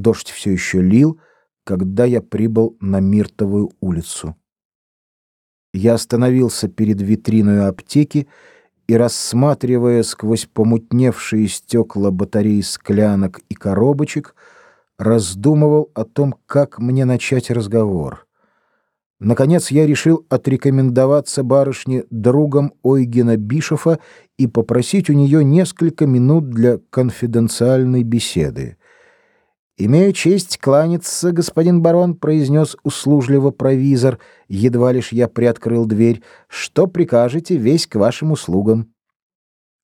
Дождь все еще лил, когда я прибыл на Миртовую улицу. Я остановился перед витриной аптеки и, рассматривая сквозь помутневшие стекла батареи склянок и коробочек, раздумывал о том, как мне начать разговор. Наконец я решил отрекомендоваться барышне другом Ойгена Бишофа и попросить у нее несколько минут для конфиденциальной беседы. «Имею честь кланяться, господин барон», — произнес услужливо провизор, едва лишь я приоткрыл дверь. «Что прикажете, весь к вашим услугам».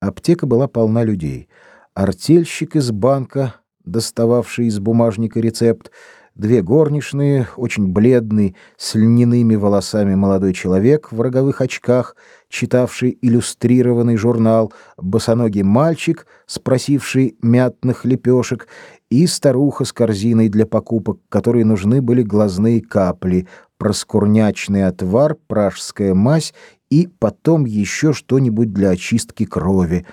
Аптека была полна людей. Артельщик из банка, достававший из бумажника рецепт, две горничные, очень бледный, с льняными волосами молодой человек в роговых очках, читавший иллюстрированный журнал, босоногий мальчик, спросивший мятных лепешек, и старуха с корзиной для покупок, которой нужны были глазные капли, проскурнячный отвар, пражская мазь и потом еще что-нибудь для очистки крови.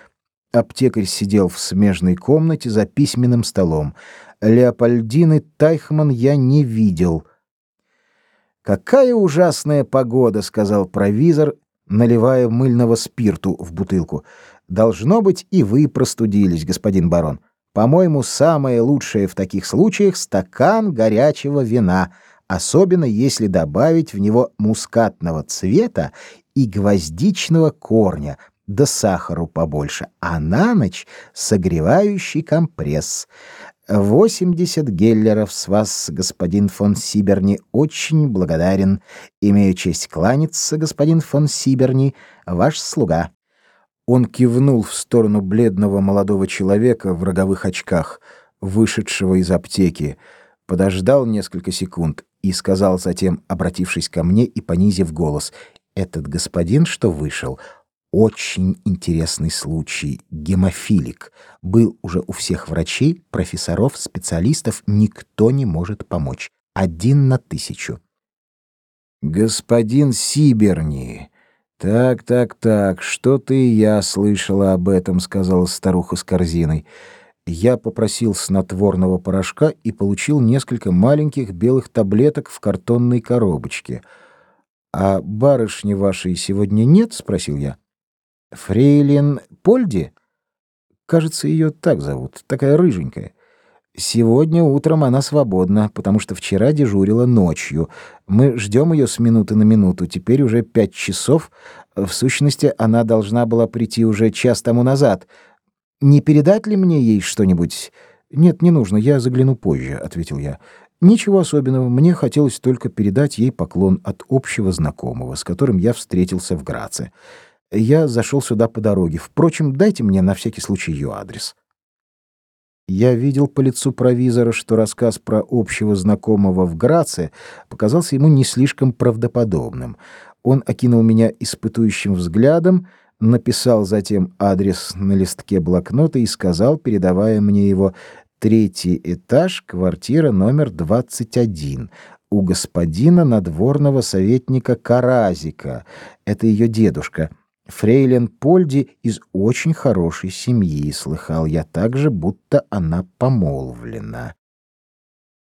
Аптекарь сидел в смежной комнате за письменным столом. Леопольдины Тайхман я не видел. «Какая ужасная погода!» — сказал провизор, наливая мыльного спирту в бутылку. «Должно быть, и вы простудились, господин барон. По-моему, самое лучшее в таких случаях — стакан горячего вина, особенно если добавить в него мускатного цвета и гвоздичного корня, да сахару побольше, а на ночь согревающий компресс. Восемьдесят геллеров с вас, господин фон Сиберни, очень благодарен. Имею честь кланяться, господин фон Сиберни, ваш слуга. Он кивнул в сторону бледного молодого человека в роговых очках, вышедшего из аптеки, подождал несколько секунд и сказал затем, обратившись ко мне и понизив голос: "Этот господин, что вышел, очень интересный случай. Гемофилик. Был уже у всех врачей, профессоров, специалистов. Никто не может помочь. Один на тысячу. Господин Сиберни. Так, так, так, что-то и я слышала об этом, сказала старуха с корзиной. Я попросил снотворного порошка и получил несколько маленьких белых таблеток в картонной коробочке. А барышни вашей сегодня нет, спросил я. Фрейлин Польди? Кажется, ее так зовут, такая рыженькая. Сегодня утром она свободна, потому что вчера дежурила ночью. Мы ждем ее с минуты на минуту. Теперь уже пять часов. В сущности, она должна была прийти уже час тому назад. Не передать ли мне ей что-нибудь? Нет, не нужно, я загляну позже, ответил я. Ничего особенного, мне хотелось только передать ей поклон от общего знакомого, с которым я встретился в Граце. Я зашел сюда по дороге. Впрочем, дайте мне на всякий случай ее адрес. Я видел по лицу провизора, что рассказ про общего знакомого в Граце показался ему не слишком правдоподобным. Он окинул меня испытующим взглядом, написал затем адрес на листке блокнота и сказал, передавая мне его, «Третий этаж, квартира номер 21, у господина надворного советника Каразика. Это ее дедушка». Фрейлин Польди из очень хорошей семьи, слыхал я также, будто она помолвлена.